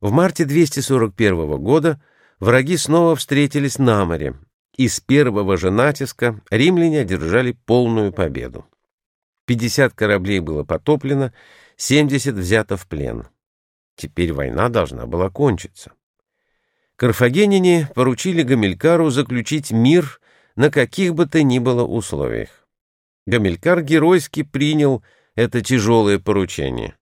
В марте 241 года враги снова встретились на море, и с первого же натиска римляне одержали полную победу. 50 кораблей было потоплено, 70 взято в плен. Теперь война должна была кончиться. Карфагенине поручили Гамилькару заключить мир на каких бы то ни было условиях. Гамилькар геройски принял это тяжелое поручение.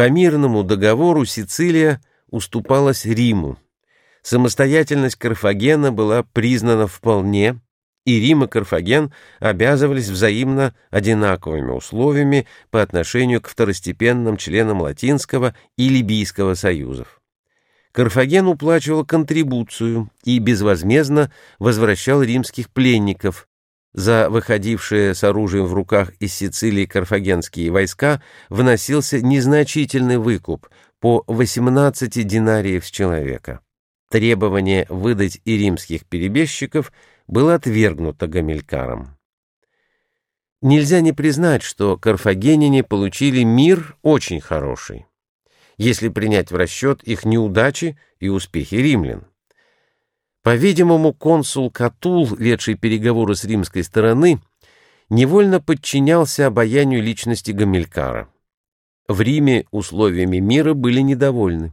По мирному договору Сицилия уступалась Риму. Самостоятельность Карфагена была признана вполне, и Рим и Карфаген обязывались взаимно одинаковыми условиями по отношению к второстепенным членам Латинского и Либийского союзов. Карфаген уплачивал контрибуцию и безвозмездно возвращал римских пленников, за выходившие с оружием в руках из Сицилии карфагенские войска вносился незначительный выкуп по 18 динариев с человека. Требование выдать и римских перебежчиков было отвергнуто Гамилькаром. Нельзя не признать, что карфагенине получили мир очень хороший, если принять в расчет их неудачи и успехи римлян. По-видимому, консул Катул, ведший переговоры с римской стороны, невольно подчинялся обаянию личности Гамилькара. В Риме условиями мира были недовольны,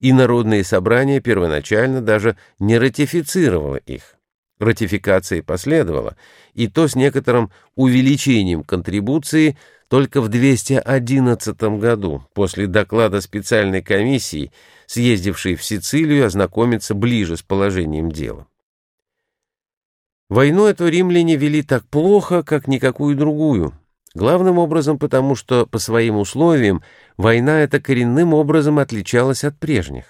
и народные собрания первоначально даже не ратифицировало их. Ратификация последовала, и то с некоторым увеличением контрибуции только в 211 году, после доклада специальной комиссии, съездившей в Сицилию ознакомиться ближе с положением дела. Войну эту римляне вели так плохо, как никакую другую, главным образом потому, что по своим условиям война эта коренным образом отличалась от прежних.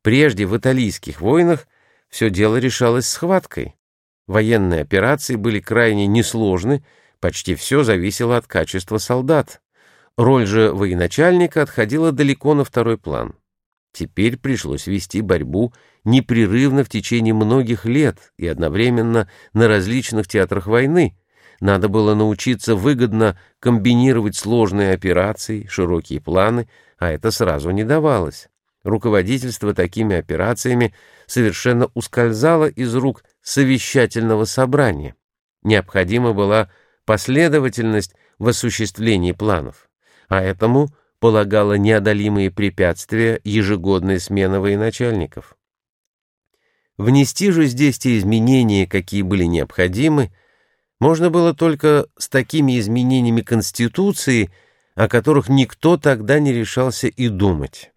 Прежде в италийских войнах все дело решалось схваткой. Военные операции были крайне несложны, почти все зависело от качества солдат. Роль же военачальника отходила далеко на второй план. Теперь пришлось вести борьбу непрерывно в течение многих лет и одновременно на различных театрах войны. Надо было научиться выгодно комбинировать сложные операции, широкие планы, а это сразу не давалось. Руководительство такими операциями совершенно ускользало из рук совещательного собрания. Необходима была последовательность в осуществлении планов, а этому полагало неодолимые препятствия ежегодной смены военачальников. Внести же здесь те изменения, какие были необходимы, можно было только с такими изменениями Конституции, о которых никто тогда не решался и думать.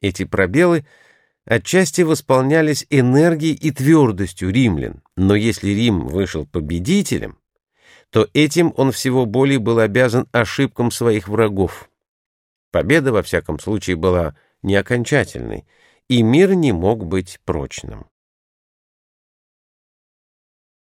Эти пробелы — отчасти восполнялись энергией и твердостью римлян, но если Рим вышел победителем, то этим он всего более был обязан ошибкам своих врагов. Победа, во всяком случае, была не окончательной, и мир не мог быть прочным.